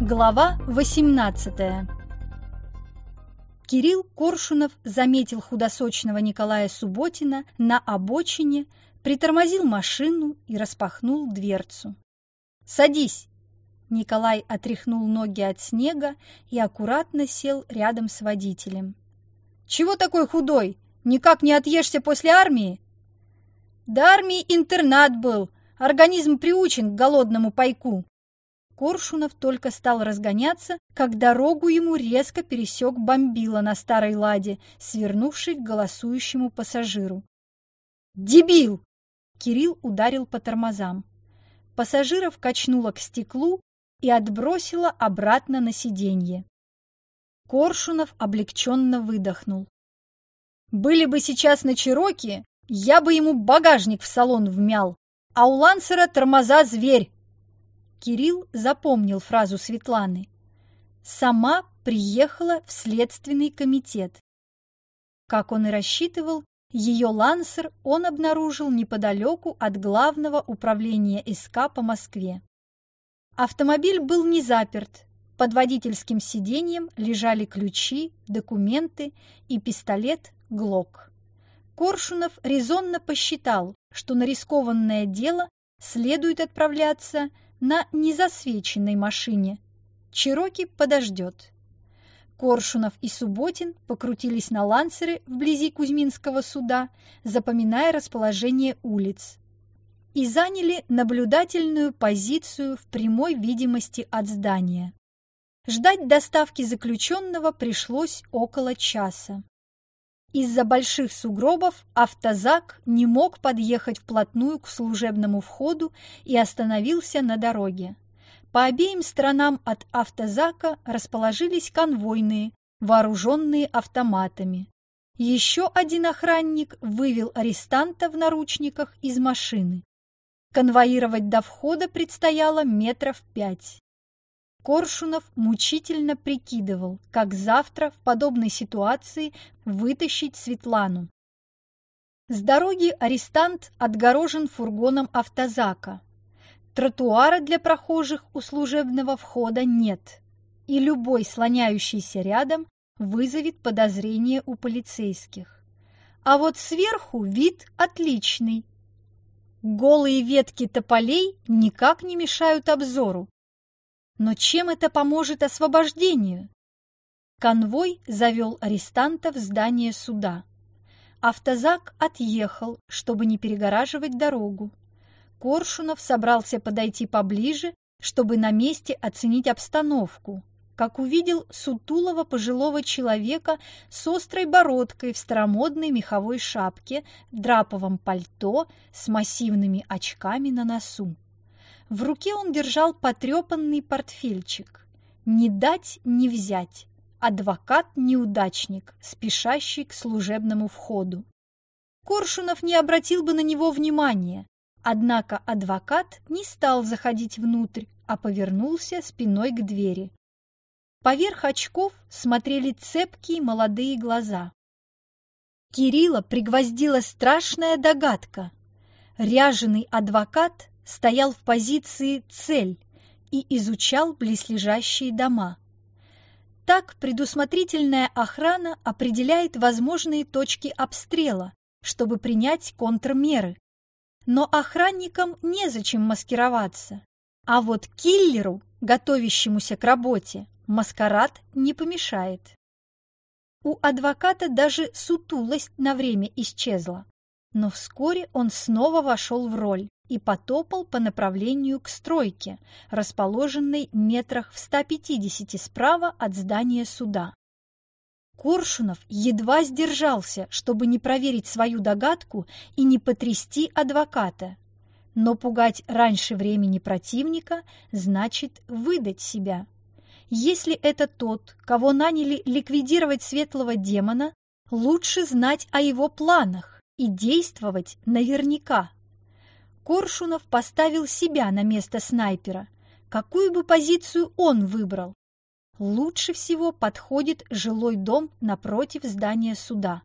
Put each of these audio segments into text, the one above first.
Глава 18 Кирилл Коршунов заметил худосочного Николая Субботина на обочине, притормозил машину и распахнул дверцу. «Садись!» Николай отряхнул ноги от снега и аккуратно сел рядом с водителем. «Чего такой худой? Никак не отъешься после армии?» «До армии интернат был, организм приучен к голодному пайку», Коршунов только стал разгоняться, как дорогу ему резко пересек бомбила на старой ладе, свернувший к голосующему пассажиру. «Дебил!» Кирилл ударил по тормозам. Пассажиров качнуло к стеклу и отбросило обратно на сиденье. Коршунов облегченно выдохнул. «Были бы сейчас на Чироке, я бы ему багажник в салон вмял, а у Лансера тормоза зверь, Кирилл запомнил фразу Светланы. «Сама приехала в следственный комитет». Как он и рассчитывал, ее лансер он обнаружил неподалеку от главного управления СК по Москве. Автомобиль был не заперт. Под водительским сиденьем лежали ключи, документы и пистолет «Глок». Коршунов резонно посчитал, что на рискованное дело следует отправляться на незасвеченной машине. Чироки подождет. Коршунов и Субботин покрутились на лансере вблизи Кузьминского суда, запоминая расположение улиц, и заняли наблюдательную позицию в прямой видимости от здания. Ждать доставки заключенного пришлось около часа. Из-за больших сугробов автозак не мог подъехать вплотную к служебному входу и остановился на дороге. По обеим сторонам от автозака расположились конвойные, вооруженные автоматами. Еще один охранник вывел арестанта в наручниках из машины. Конвоировать до входа предстояло метров пять. Коршунов мучительно прикидывал, как завтра в подобной ситуации вытащить Светлану. С дороги арестант отгорожен фургоном автозака. Тротуара для прохожих у служебного входа нет, и любой слоняющийся рядом вызовет подозрение у полицейских. А вот сверху вид отличный. Голые ветки тополей никак не мешают обзору, но чем это поможет освобождению? Конвой завел арестантов в здание суда. Автозак отъехал, чтобы не перегораживать дорогу. Коршунов собрался подойти поближе, чтобы на месте оценить обстановку, как увидел сутулого пожилого человека с острой бородкой в старомодной меховой шапке, драповом пальто с массивными очками на носу. В руке он держал потрепанный портфельчик. Не дать, не взять. Адвокат-неудачник, спешащий к служебному входу. Коршунов не обратил бы на него внимания, однако адвокат не стал заходить внутрь, а повернулся спиной к двери. Поверх очков смотрели цепкие молодые глаза. Кирилла пригвоздила страшная догадка. Ряженый адвокат стоял в позиции «цель» и изучал близлежащие дома. Так предусмотрительная охрана определяет возможные точки обстрела, чтобы принять контрмеры. Но охранникам незачем маскироваться. А вот киллеру, готовящемуся к работе, маскарад не помешает. У адвоката даже сутулость на время исчезла. Но вскоре он снова вошел в роль и потопал по направлению к стройке, расположенной метрах в 150 справа от здания суда. Коршунов едва сдержался, чтобы не проверить свою догадку и не потрясти адвоката. Но пугать раньше времени противника значит выдать себя. Если это тот, кого наняли ликвидировать светлого демона, лучше знать о его планах и действовать наверняка. Коршунов поставил себя на место снайпера. Какую бы позицию он выбрал? Лучше всего подходит жилой дом напротив здания суда.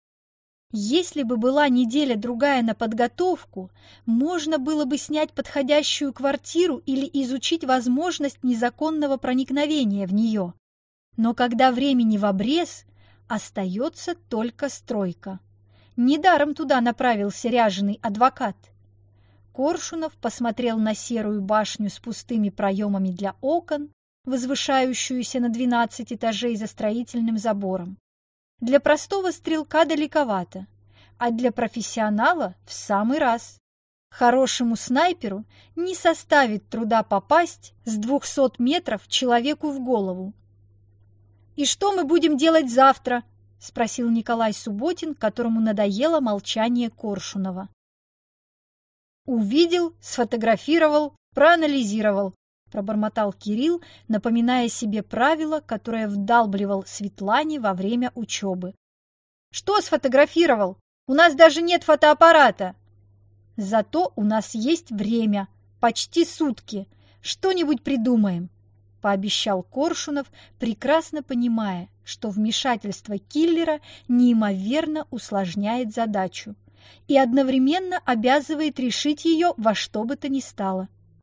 Если бы была неделя-другая на подготовку, можно было бы снять подходящую квартиру или изучить возможность незаконного проникновения в нее. Но когда времени в обрез, остается только стройка. Недаром туда направился ряженый адвокат. Коршунов посмотрел на серую башню с пустыми проемами для окон, возвышающуюся на 12 этажей за строительным забором. Для простого стрелка далековато, а для профессионала в самый раз. Хорошему снайперу не составит труда попасть с 200 метров человеку в голову. «И что мы будем делать завтра?» – спросил Николай Субботин, которому надоело молчание Коршунова. «Увидел, сфотографировал, проанализировал», – пробормотал Кирилл, напоминая себе правило, которое вдалбливал Светлане во время учебы. «Что сфотографировал? У нас даже нет фотоаппарата!» «Зато у нас есть время, почти сутки. Что-нибудь придумаем», – пообещал Коршунов, прекрасно понимая, что вмешательство киллера неимоверно усложняет задачу и одновременно обязывает решить ее во что бы то ни стало.